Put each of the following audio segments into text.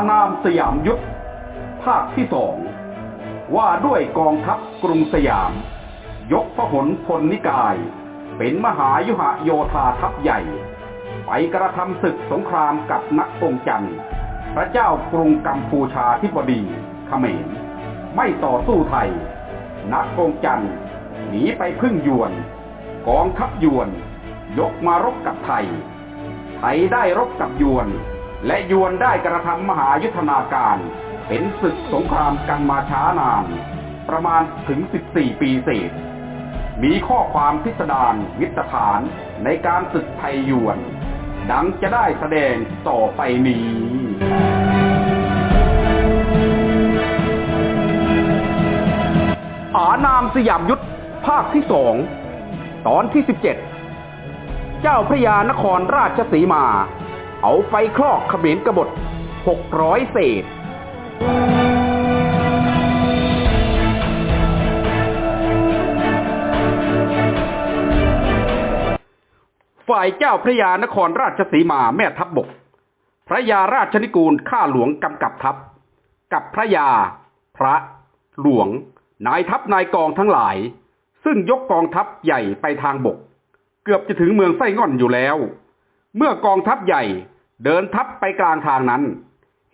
านามสยามยุทธภาคที่สองว่าด้วยกองทัพกรุงสยาม ยกพหลพลนิกาย เป็นมหายุหโยธาทัพใหญ่ ไปกระทำศึกสงครามกับนักองจันทร์พระเจ้ากรุงกัมพูชาธิบดีเขมร ไม่ต่อสู้ไทย นักองจันทร์หนีไปพึ่งยวน กองทัพยวน ยกมารบกับไทย ไทยได้รบกับยวน และยวนได้กระทำมหายุทธนาการ เป็นศึกสงครามกันมาช้านาน ประมาณถึง 14 ปีเศษ มีข้อความพิสดารวิตฐานในการศึกไทยยวน ดังจะได้แสดงต่อไปนี้อานามสยามยุทธภาคที่สองตอนที่สิบเจ็ดเจ้าพระยานครราชสีมา เอาไฟคลอกเขมรกบฏหกร้อยเศษ ฝ่ายเจ้าพระยานครราชสีมาแม่ทัพบบก พระยาราชนิกูลข้าหลวงกำกับทัพ กับพระยา พระ หลวง นายทัพนายกองทั้งหลาย ซึ่งยกกองทัพใหญ่ไปทางบก เกือบจะถึงเมืองไส้ง่อนอยู่แล้วเมื่อกองทัพใหญ่ เดินทัพไปกลางทางนั้น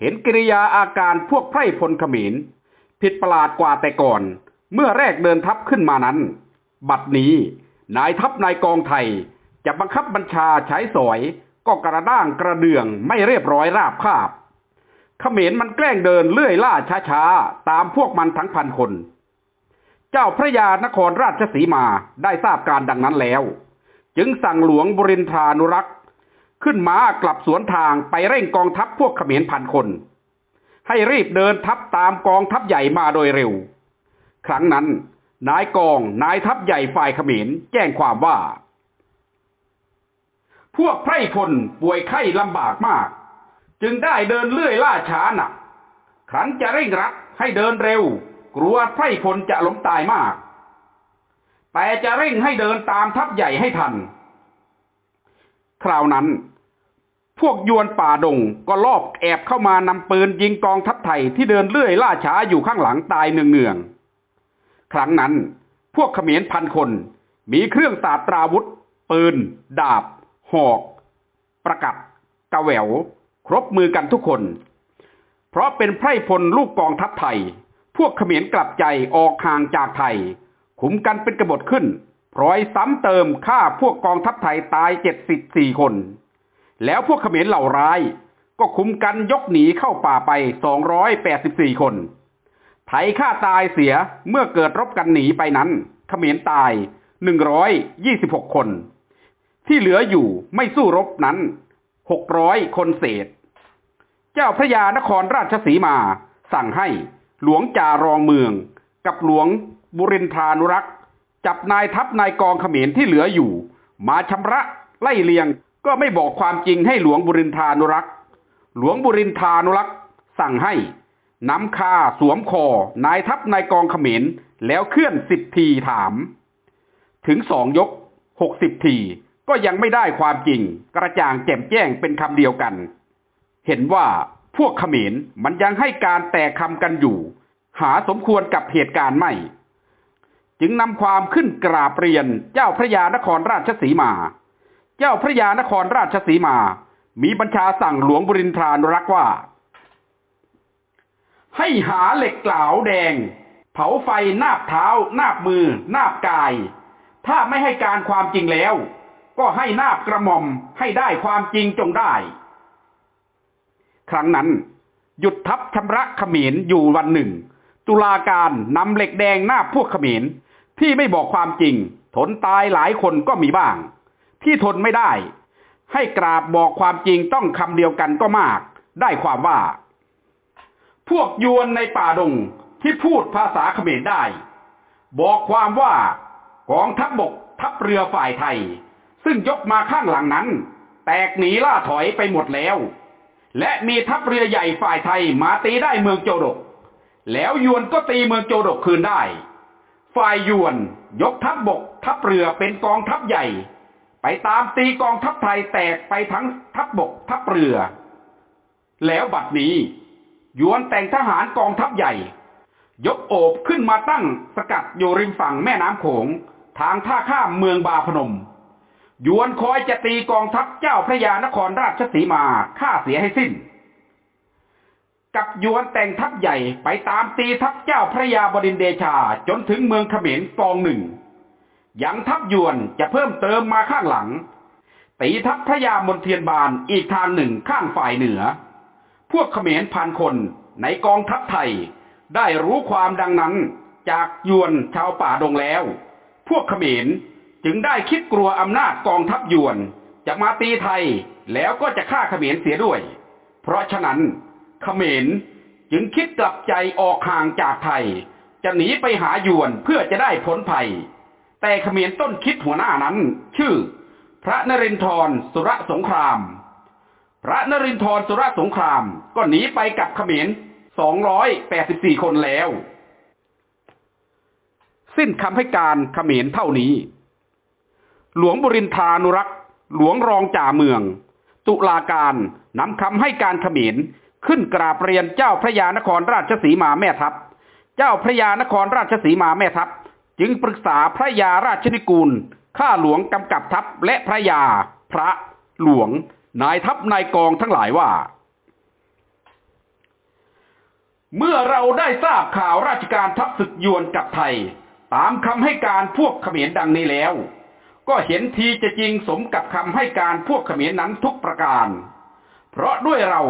เห็นกิริยาอาการพวกไพร่พลขมรผิดประหลาดกว่าแต่ก่อน เมื่อแรกเดินทัพขึ้นมานั้น บัดนี้นายทัพนายกองไทยจะบังคับบัญชาใช้สอย ก็กระด้างกระเดืองไม่เรียบร้อยราบคาบเขมรมันแกล้งเดินเลื่อยล่าช้าๆ ตามพวกมันทั้งพันคน เจ้าพระยานครราชสีมาได้ทราบการดังนั้นแล้ว จึงสั่งหลวงบรินทรานุรักษ์ ขึ้นมากลับสวนทางไปเร่งกองทัพพวกเขมรพันคน ให้รีบเดินทัพตามกองทัพใหญ่มาโดยเร็ว ครั้งนั้น นายกองนายทัพใหญ่ฝ่ายเขมรแจ้งความว่า พวกไพร่พลป่วยไข้ลำบากมาก จึงได้เดินเลื่อยล่าช้าหนักครั้นจะเร่งรัดให้เดินเร็ว กลัวไพร่พลจะล้มตายมาก แต่จะเร่งให้เดินตามทัพใหญ่ให้ทัน คราวนั้น พวกยวนป่าดงก็ลอบแอบเข้ามานำปืนยิงกองทัพไทยที่เดินเลื่อยล่าช้าอยู่ข้างหลังตายเนืองๆ ครั้งนั้นพวกเขมรพันคนมีเครื่องสาตราวุธ ปืน ดาบ หอก ประกัดกระแหวว ครบมือกันทุกคน เพราะเป็นไพร่พลลูกกองทัพไทย พวกเขมรกลับใจออกห่างจากไทย ขุมกันเป็นกบฏขึ้น ร้อยซ้ำเติมฆ่าพวกกองทัพไทยตายเจ็ดสิบสี่คน แล้วพวกเขมรเหล่าร้าย ก็คุมกันยกหนีเข้าป่าไปสองร้อยแปดสิบสี่คน ไทยฆ่าตายเสียเมื่อเกิดรบกันหนีไปนั้น เขมรตายหนึ่งร้อยยี่สิบหกคน ที่เหลืออยู่ไม่สู้รบนั้นหกร้อยคนเศษ เจ้าพระยานครราชสีมาสั่งให้หลวงจารองเมือง กับหลวงบุรินทรานุรักษ์ จับนายทัพนายกองเขมรที่เหลืออยู่ มาชำระไล่เลียงก็ไม่บอกความจริงให้หลวงบุรินทรานุรักษ์ หลวงบุรินทรานุรักษ์ สั่งให้นำคาสวมคอนายทัพนายกองเขมรแล้วเคลื่อนสิบทีถาม ถึงสองยกหกสิบทีก็ยังไม่ได้ความจริงกระจ่างแจ่มแจ้งเป็นคำเดียวกัน เห็นว่าพวกเขมรมันยังให้การแตกคำกันอยู่ หาสมควรกับเหตุการณ์ไม่ จึงนำความขึ้นกราบเรียนเจ้าพระยานครราชสีมา เจ้าพระยานครราชสีมา มีบัญชาสั่งหลวงบรินทรานุรักษ์ว่า ให้หาเหล็กกล่าวแดง เผาไฟนาบเท้า นาบมือ นาบกาย ถ้าไม่ให้การความจริงแล้ว ก็ให้นาบกระหม่อมให้ได้ความจริงจงได้ ครั้งนั้น หยุดทับชำระขมิญอยู่วันหนึ่งตุลาการนำเหล็กแดงหน้าพวกขมิญ ที่ไม่บอกความจริง ทนตายหลายคนก็มีบ้าง ที่ทนไม่ได้ ให้กราบบอกความจริงต้องคำเดียวกันก็มาก ได้ความว่า พวกยวนในป่าดงที่พูดภาษาเขมรได้ บอกความว่ากองทัพบบกทัพเรือฝ่ายไทย ซึ่งยกมาข้างหลังนั้น แตกหนีล่าถอยไปหมดแล้ว และมีทัพเรือใหญ่ฝ่ายไทยมาตีได้เมืองโจดก แล้วยวนก็ตีเมืองโจดกคืนได้ ฝ่ายยวน ยกทัพบบก ทัพเรือเป็นกองทัพใหญ่ ไปตามตีกองทัพไทยแตกไปทั้งทัพบบก ทัพเรือ แล้วบัดนี้ ยวนแต่งทหารกองทัพใหญ่ ยกโอบขึ้นมาตั้งสกัดอยู่ริมฝั่งแม่น้ำโขงทางท่าข้ามเมืองบาพนม ยวนคอยจะตีกองทัพเจ้าพระยานครราชสีมาฆ่าเสียให้สิ้น กับยวนแต่งทัพใหญ่ไปตามตีทัพเจ้าพระยาบดินเดชาจนถึงเมืองเขมรกองหนึ่ง ยังทัพยวนจะเพิ่มเติมมาข้างหลัง ตีทัพพระยามนเทียนบานอีกทางหนึ่งข้างฝ่ายเหนือ พวกเขมรพันคนในกองทัพไทย ได้รู้ความดังนั้นจากยวนชาวป่าดงแล้ว พวกเขมรจึงได้คิดกลัวอำนาจกองทัพยวน จะมาตีไทยแล้วก็จะฆ่าเขมรเสียด้วย เพราะฉะนั้น เขมรจึงคิดกลับใจออกห่างจากไทย จะหนีไปหายวนเพื่อจะได้พ้นภัย แต่เขมรต้นคิดหัวหน้านั้น ชื่อ พระนรินทรสุรสงคราม พระนรินทรสุรสงครามก็หนีไปกับเขมร284 คนแล้ว สิ้นคำให้การเขมรเท่านี้ หลวงบุรินทานุรักษ์ หลวงรองจ่าเมือง ตุลาการนำคำให้การเขมร ขึ้นกราบเรียนเจ้าพระยานครราชสีมาแม่ทัพ เจ้าพระยานครราชสีมาแม่ทัพ จึงปรึกษาพระยาราชนิกูล ข้าหลวงกำกับทัพและพระยา พระหลวง นายทัพนายกองทั้งหลายว่า เมื่อเราได้ทราบข่าวราชการทัพศึกยวนกับไทย ตามคำให้การพวกเขมรดังนี้แล้ว ก็เห็นทีจะจริงสมกับคำให้การพวกเขมรนั้นทุกประการ เพราะด้วยเรา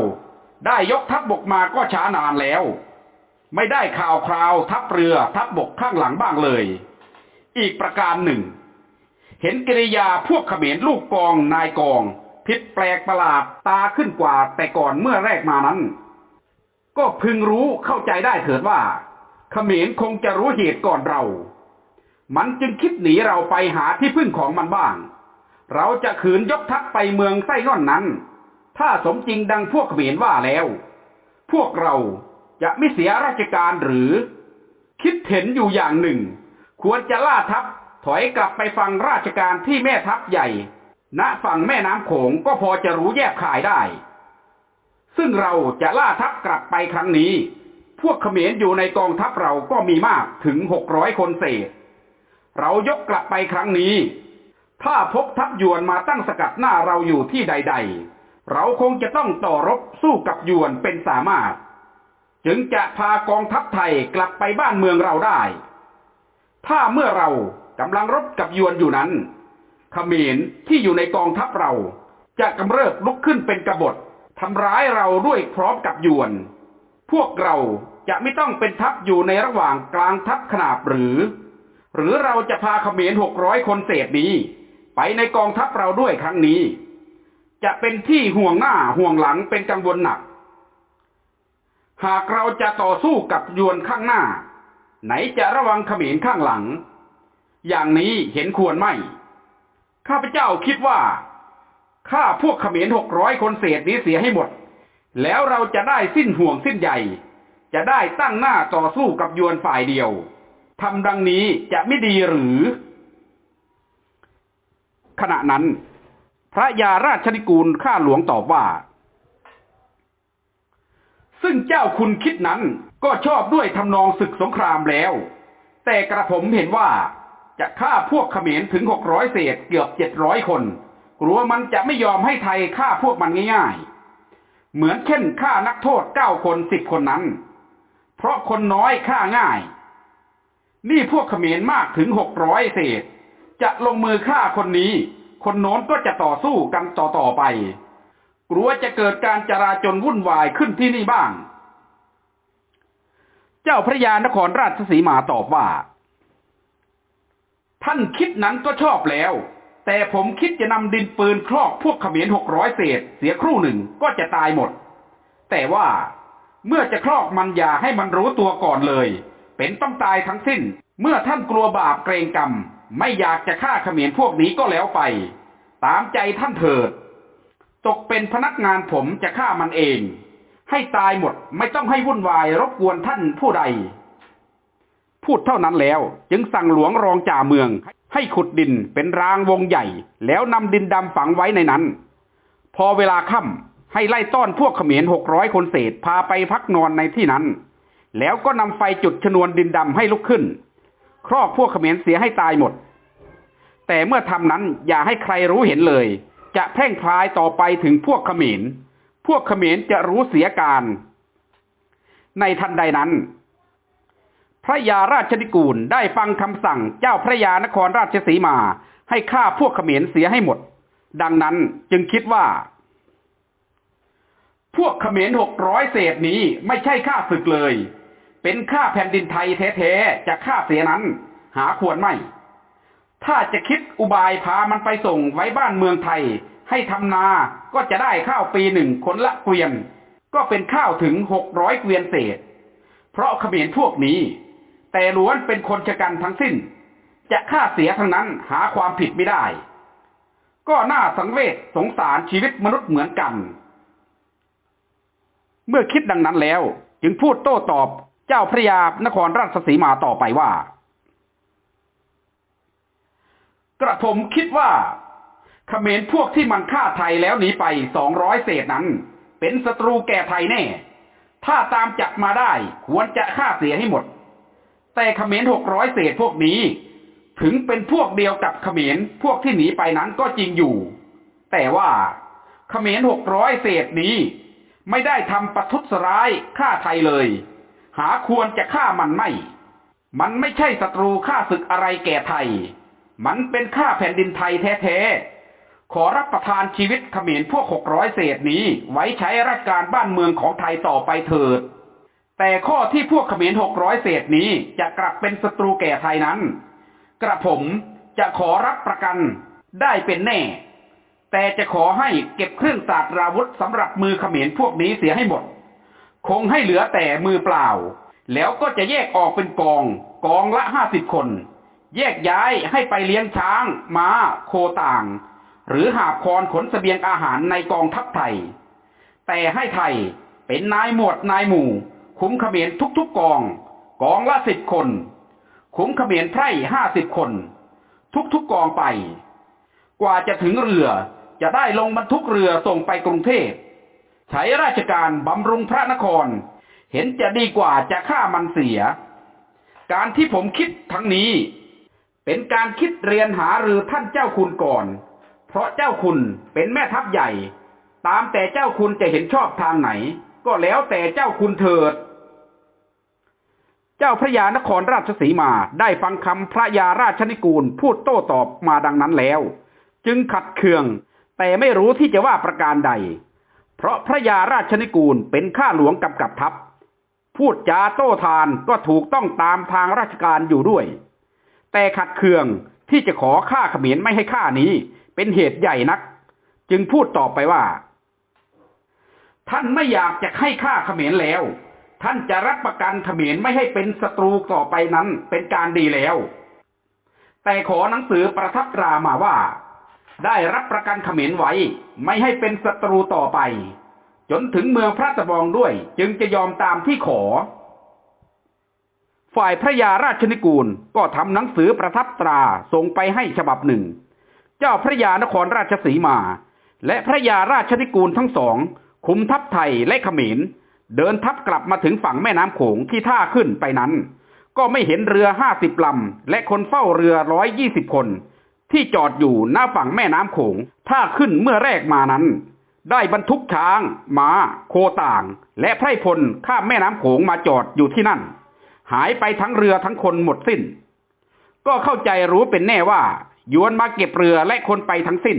ได้ยกทัพบบกมาก็ช้านานแล้ว ไม่ได้ข่าวคราวทัพเรือทัพบบกข้างหลังบ้างเลย อีกประการหนึ่ง เห็นกิริยาพวกเขมรลูกกองนายกอง ผิดแปลกประหลาดตาขึ้นกว่าแต่ก่อนเมื่อแรกมานั้น ก็พึงรู้เข้าใจได้เถิดว่าเขมรคงจะรู้เหตุก่อนเรา มันจึงคิดหนีเราไปหาที่พึ่งของมันบ้าง เราจะขืนยกทัพไปเมืองไส้ง่อนนั้น ถ้าสมจริงดังพวกเขมรว่าแล้ว พวกเราจะไม่เสียราชการหรือ คิดเห็นอยู่อย่างหนึ่ง ควรจะล่าทัพถอยกลับไปฟังราชการที่แม่ทัพใหญ่ ณฝั่งแม่น้ำโขงก็พอจะรู้แยกขายได้ ซึ่งเราจะล่าทัพกลับไปครั้งนี้ พวกเขมรอยู่ในกองทัพเราก็มีมากถึงหกร้อยคนเศษ เรายกกลับไปครั้งนี้ ถ้าพบทัพยวนมาตั้งสกัดหน้าเราอยู่ที่ใด ๆ เราคงจะต้องต่อรบสู้กับยวนเป็นสามารถ จึงจะพากองทัพไทยกลับไปบ้านเมืองเราได้ ถ้าเมื่อเรากำลังรบกับยวนอยู่นั้นขมรที่อยู่ในกองทัพเรา จะกำเริบลุกขึ้นเป็นกบฏทำร้ายเราด้วยพร้อมกับยวน พวกเราจะไม่ต้องเป็นทัพอยู่ในระหว่างกลางทัพขนาบหรือ หรือเราจะพาขมรหกร้อยคนเศษนี้ ไปในกองทัพเราด้วยครั้งนี้ จะเป็นที่ห่วงหน้าห่วงหลังเป็นกังวลหนัก หากเราจะต่อสู้กับยวนข้างหน้า ไหนจะระวังขมรข้างหลัง อย่างนี้เห็นควรไม่ ข้าพเจ้าคิดว่าฆ่าพวกขมรหกร้อยคนเศษนี้เสียให้หมด แล้วเราจะได้สิ้นห่วงสิ้นใหญ่ จะได้ตั้งหน้าต่อสู้กับยวนฝ่ายเดียวทำดังนี้จะไม่ดีหรือ ขณะนั้น พระยาราชนิกูลข้าหลวงตอบว่า ซึ่งเจ้าคุณคิดนั้นก็ชอบด้วยทำนองศึกสงครามแล้ว แต่กระผมเห็นว่าจะฆ่าพวกเขมรถึงหกร้อยเศษเกือบเจ็ดร้อยคน กลัวมันจะไม่ยอมให้ไทยฆ่าพวกมันง่าย ๆ เหมือนเช่นฆ่านักโทษเก้าคนสิบคนนั้น เพราะคนน้อยฆ่าง่าย นี่พวกเขมรมากถึงหกร้อยเศษ จะลงมือฆ่าคนนี้ คนโน้นก็จะต่อสู้กันต่อต่อไป กลัวจะเกิดการจราจนวุ่นวายขึ้นที่นี่บ้าง เจ้าพระยานครราชสีมาตอบว่า ท่านคิดนั้นก็ชอบแล้ว แต่ผมคิดจะนำดินปืนครอบพวกขมรหกร้อยเศษ เสียครู่หนึ่งก็จะตายหมด แต่ว่าเมื่อจะครอบมันอย่าให้มันรู้ตัวก่อนเลย เป็นต้องตายทั้งสิ้น เมื่อท่านกลัวบาปเกรงกรรม ไม่อยากจะฆ่าเขมรพวกนี้ก็แล้วไป ตามใจท่านเถิด ตกเป็นพนักงานผมจะฆ่ามันเอง ให้ตายหมดไม่ต้องให้วุ่นวายรบกวนท่านผู้ใด พูดเท่านั้นแล้วจึงสั่งหลวงรองจ่าเมือง ให้ขุดดินเป็นรางวงใหญ่ แล้วนำดินดำฝังไว้ในนั้น พอเวลาค่ำให้ไล่ต้อนพวกเขมรหกร้อยคนเศษพาไปพักนอนในที่นั้น แล้วก็นำไฟจุดชนวนดินดำให้ลุกขึ้น ครอกพวกเขมรเสียให้ตายหมด แต่เมื่อทำนั้นอย่าให้ใครรู้เห็นเลย จะแพร่งพลายต่อไปถึงพวกเขมร พวกเขมรจะรู้เสียการ ในทันใดนั้น พระยาราชนิกูลได้ฟังคำสั่งเจ้าพระยานครราชสีมา ให้ฆ่าพวกเขมรเสียให้หมด ดังนั้นจึงคิดว่าพวกเขมรหกร้อยเศษนี้ไม่ใช่ฆ่าศึกเลย เป็นฆ่าแผ่นดินไทยแท้ๆจะฆ่าเสียนั้น หาควรไม่ ถ้าจะคิดอุบายพามันไปส่งไว้บ้านเมืองไทย ให้ทำนาก็จะได้ข้าวปีหนึ่งคนละเกวียน ก็เป็นข้าวถึงหกร้อยเกวียนเศษ เพราะเขมรพวกนี้ แต่ล้วนเป็นคนชะกันทั้งสิ้น จะฆ่าเสียทั้งนั้นหาความผิดไม่ได้ ก็น่าสังเวชสงสารชีวิตมนุษย์เหมือนกัน เมื่อคิดดังนั้นแล้ว จึงพูดโต้ตอบ เจ้าพระยานครราชสีมาต่อไปว่า กระผมคิดว่าเขมรพวกที่มันฆ่าไทยแล้วหนีไปสองร้อยเศษนั้น เป็นศัตรูแก่ไทยแน่ ถ้าตามจับมาได้ควรจะฆ่าเสียให้หมด แต่เขมรหกร้อยเศษพวกนี้ ถึงเป็นพวกเดียวกับเขมรพวกที่หนีไปนั้นก็จริงอยู่ แต่ว่าเขมรหกร้อยเศษนี้ ไม่ได้ทำประทุษร้ายฆ่าไทยเลย หาควรจะฆ่ามันไม่ มันไม่ใช่ศัตรูฆ่าศึกอะไรแก่ไทย มันเป็นข้าแผ่นดินไทยแท้ๆ ขอรับประทานชีวิตขมรพวกหกร้อยเศษนี้ไว้ใช้ราชการบ้านเมืองของไทยต่อไปเถิด แต่ข้อที่พวกขมรหกร้อยเศษนี้จะกลับเป็นศัตรูแก่ไทยนั้น กระผมจะขอรับประกันได้เป็นแน่ แต่จะขอให้เก็บเครื่องศาสตราวุธสำหรับมือขมรพวกนี้เสียให้หมด คงให้เหลือแต่มือเปล่า แล้วก็จะแยกออกเป็นกอง กองละห้าสิบคน แยกย้ายให้ไปเลี้ยงช้างม้า โคต่าง หรือหาบคอนขนสเสบียงอาหารในกองทัพไทย แต่ให้ไทยเป็นนายหมวดนายหมู่ คุ้มเขมรทุกๆกอง กองละสิบคน คุ้มเขมรไพร่ห้าสิบคน ทุกๆกองไป กว่าจะถึงเรือจะได้ลงบรรทุกเรือส่งไปกรุงเทพ ใช้ราชการบำรุงพระนคร เห็นจะดีกว่าจะฆ่ามันเสีย การที่ผมคิดทั้งนี้ เป็นการคิดเรียนหาหรือท่านเจ้าคุณก่อน เพราะเจ้าคุณเป็นแม่ทัพใหญ่ ตามแต่เจ้าคุณจะเห็นชอบทางไหน ก็แล้วแต่เจ้าคุณเถิด เจ้าพระยานครราชสีมาได้ฟังคำพระยาราชนิกูลพูดโต้ตอบมาดังนั้นแล้ว จึงขัดเคืองแต่ไม่รู้ที่จะว่าประการใด เพราะพระยาราชนิกูลเป็นข้าหลวงกำกับทัพ พูดจาโต้ทานก็ถูกต้องตามทางราชการอยู่ด้วย แต่ขัดเคืองที่จะขอฆ่าเขมรไม่ให้ฆ่านี้ เป็นเหตุใหญ่นัก จึงพูดต่อไปว่า ท่านไม่อยากจะให้ฆ่าเขมรแล้ว ท่านจะรับประกันเขมรไม่ให้เป็นศัตรูต่อไปนั้นเป็นการดีแล้ว แต่ขอหนังสือประทับตรามาว่า ได้รับประกันเขมรไว้ไม่ให้เป็นศัตรูต่อไป จนถึงเมืองพระตะบองด้วย จึงจะยอมตามที่ขอ ฝ่ายพระยาราชนิกูลก็ทำหนังสือประทับตราส่งไปให้ฉบับหนึ่ง เจ้าพระยานครราชสีมา และพระยาราชนิกูลทั้งสอง คุมทัพไทยและเขมร เดินทัพกลับมาถึงฝั่งแม่น้ำโขงที่ท่าขึ้นไปนั้น ก็ไม่เห็นเรือห้าสิบลำและคนเฝ้าเรือร้อยยี่สิบคน ที่จอดอยู่หน้าฝั่งแม่น้ำโขงท่าขึ้นเมื่อแรกมานั้น ได้บรรทุกช้างม้า โคต่าง และไพร่พลข้ามแม่น้ำโขงมาจอดอยู่ที่นั่น หายไปทั้งเรือทั้งคนหมดสิ้น ก็เข้าใจรู้เป็นแน่ว่ายวนมาเก็บเรือและคนไปทั้งสิ้น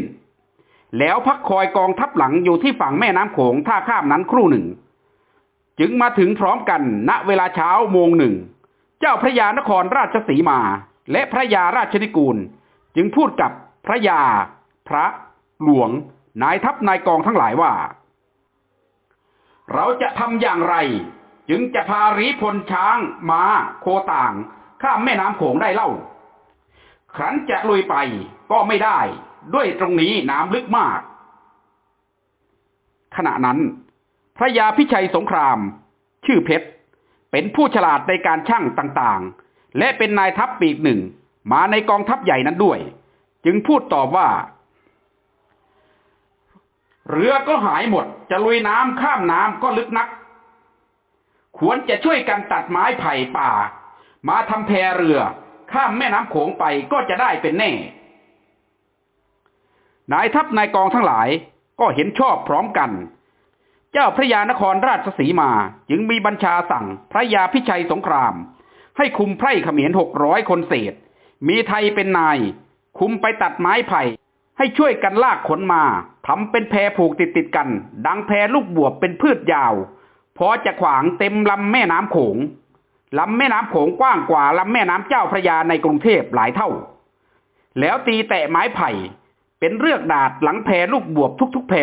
แล้วพักคอยกองทัพหลังอยู่ที่ฝั่งแม่น้ำโขงท่าข้ามนั้นครู่หนึ่ง จึงมาถึงพร้อมกันณเวลาเช้าโมงหนึ่ง เจ้าพระยานครราชสีมา และพระยาราชนิกูล จึงพูดกับพระยา พระหลวง นายทัพนายกองทั้งหลายว่า เราจะทำอย่างไร จึงจะพารีพลช้างม้า โคต่าง ข้ามแม่น้ำโขงได้เล่า ครั้นจะลุยไปก็ไม่ได้ ด้วยตรงนี้น้ำลึกมาก ขณะนั้น พระยาพิชัยสงคราม ชื่อเพชร เป็นผู้ฉลาดในการช่างต่างๆ และเป็นนายทัพปีกหนึ่ง มาในกองทัพใหญ่นั้นด้วย จึงพูดตอบว่า เรือก็หายหมด จะลุยน้ำข้ามน้ำก็ลึกนัก ควรจะช่วยกันตัดไม้ไผ่ป่า มาทำแพเรือ ข้ามแม่น้ำโขงไปก็จะได้เป็นแน่ นายทัพนายกองทั้งหลายก็เห็นชอบพร้อมกัน เจ้าพระยานครราชสีมาจึงมีบัญชาสั่งพระยาพิชัยสงคราม ให้คุมไพร่เขมรหกร้อยคนเศษ มีไทยเป็นนาย คุมไปตัดไม้ไผ่ ให้ช่วยกันลากขนมาทำเป็นแพผูกติดติดกัน ดังแพลูกบวบเป็นพืชยาว พอจะขวางเต็มลำแม่น้ำโขงลำแม่น้ำโขงกว้างกว่าลำแม่น้ำเจ้าพระยาในกรุงเทพหลายเท่า แล้วตีแตะไม้ไผ่ เป็นเรือกดาดหลังแพลูกบวบทุกๆแพ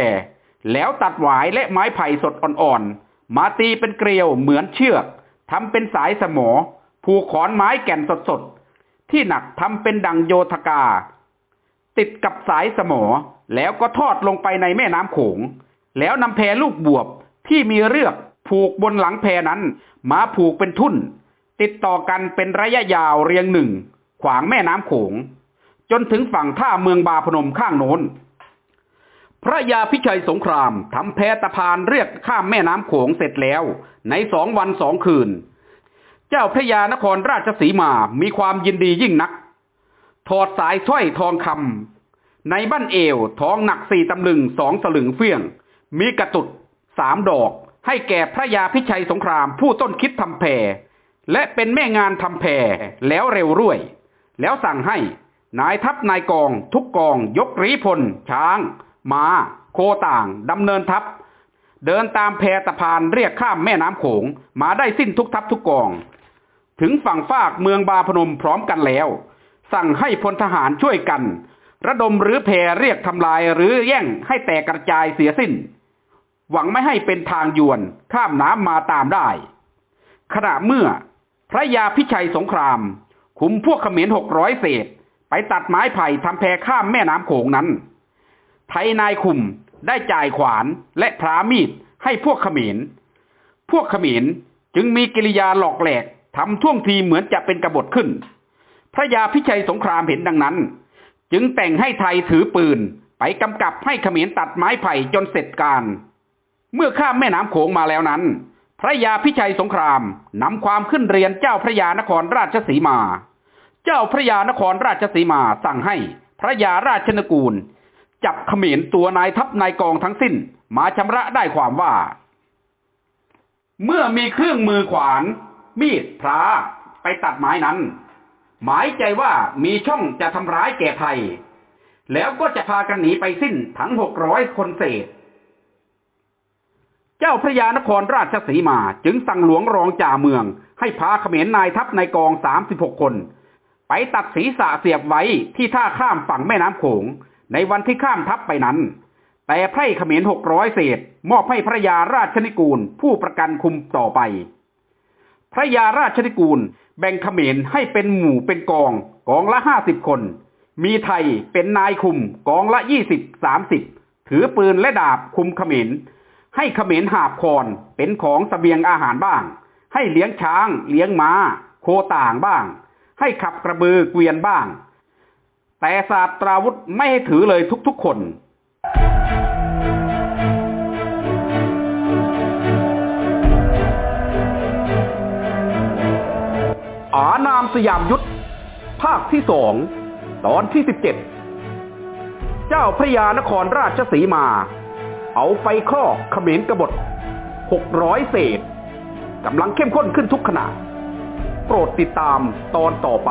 แล้วตัดหวายและไม้ไผ่สดอ่อนๆ มาตีเป็นเกลียวเหมือนเชือกทำเป็นสายสมอ ผูกขอนไม้แก่นสด ที่หนักทำเป็นดังโยธกา ติดกับสายสมอ แล้วก็ทอดลงไปในแม่น้ำโขง แล้วนำแพลูกบวบที่มีเรือกผูกบนหลังแพนั้น มาผูกเป็นทุ่น ติดต่อกันเป็นระยะยาวเรียงหนึ่ง ขวางแม่น้ำโขง จนถึงฝั่งท่าเมืองบาพนมข้างโน้น พระยาพิชัยสงครามทำแพตะพานเรียกข้ามแม่น้ำโขงเสร็จแล้ว ในสองวันสองคืน เจ้าพระยานครราชสีมามีความยินดียิ่งนัก ถอดสายสร้อยทองคำในบ้านเอวทองหนักสี่ตำลึงสองสลึงเฟี้ยง มีกระตุดสามดอก ให้แก่พระยาพิชัยสงครามผู้ต้นคิดทำแพและเป็นแม่งานทำแพแล้วเร็วรุ่ยแล้วสั่งให้นายทัพนายกองทุกกองยกรีพล ช้างมา้า โคต่างดำเนินทัพ เดินตามแพตะพานเรียกข้ามแม่น้ำโขง มาได้สิ้นทุกทัพทุกกอง ถึงฝั่งฟากเมืองบาพนมพร้อมกันแล้ว สั่งให้พลทหารช่วยกัน ระดมหรือแพเรียกทำลายหรือแย่งให้แตกกระจายเสียสิ้น หวังไม่ให้เป็นทางยวนข้ามน้ำมาตามได้ ขณะเมื่อพระยาพิชัยสงครามคุมพวกเขมรหกร้อยเศษ ไปตัดไม้ไผ่ทำแพข้ามแม่น้ำโขงนั้น ไทยนายคุมได้จ่ายขวานและพรามีดให้พวกเขมร พวกเขมรจึงมีกิริยาหลอกแหลก ทำท่วงทีเหมือนจะเป็นกบฏขึ้น พระยาพิชัยสงครามเห็นดังนั้น จึงแต่งให้ไทยถือปืนไปกำกับให้เขมรตัดไม้ไผ่จนเสร็จการ เมื่อข้ามแม่น้ำโขงมาแล้วนั้น พระยาพิชัยสงครามนำความขึ้นเรียนเจ้าพระยานครราชสีมา เจ้าพระยานครราชสีมาสั่งให้พระยาราชนกูล จับเขมรตัวนายทัพนายกองทั้งสิ้นมาชำระได้ความว่า เมื่อมีเครื่องมือขวาน มีดพระไปตัดไม้นั้น หมายใจว่ามีช่องจะทำร้ายแก่ไทย แล้วก็จะพากันหนีไปสิ้นทั้งหกร้อยคนเศษ เจ้าพระยานครราชสีมาจึงสั่งหลวงรองจ่าเมือง ให้พาเขมรนายทัพในกองสามสิบหกคน ไปตัดศีรษะเสียบไว้ที่ท่าข้ามฝั่งแม่น้ำโขง ในวันที่ข้ามทัพไปนั้นแต่ไพร่เขมรหกร้อยเศษ มอบให้พระยาราชนิกูลผู้ประกันคุมต่อไป พระยาราชนิกูล แบ่งเขมรให้เป็นหมู่เป็นกอง กองละห้าสิบคน มีไทยเป็นนายคุมกองละยี่สิบสามสิบถือปืนและดาบคุมเขมร ให้เขมรหาบคอนเป็นของสเสบียงอาหารบ้าง ให้เลี้ยงช้างเลี้ยงม้า โคต่างบ้าง ให้ขับกระบือเกวียนบ้าง แต่ศาสตราวุธไม่ให้ถือเลยทุกๆคน อานามสยามยุทธภาคที่สองตอนที่สิบเจ็ดเจ้าพระยานครราชสีมา เอาไฟครอกเขมรกบฏหกร้อยเศษกำลังเข้มข้นขึ้นทุกขณะ โปรดติดตามตอนต่อไป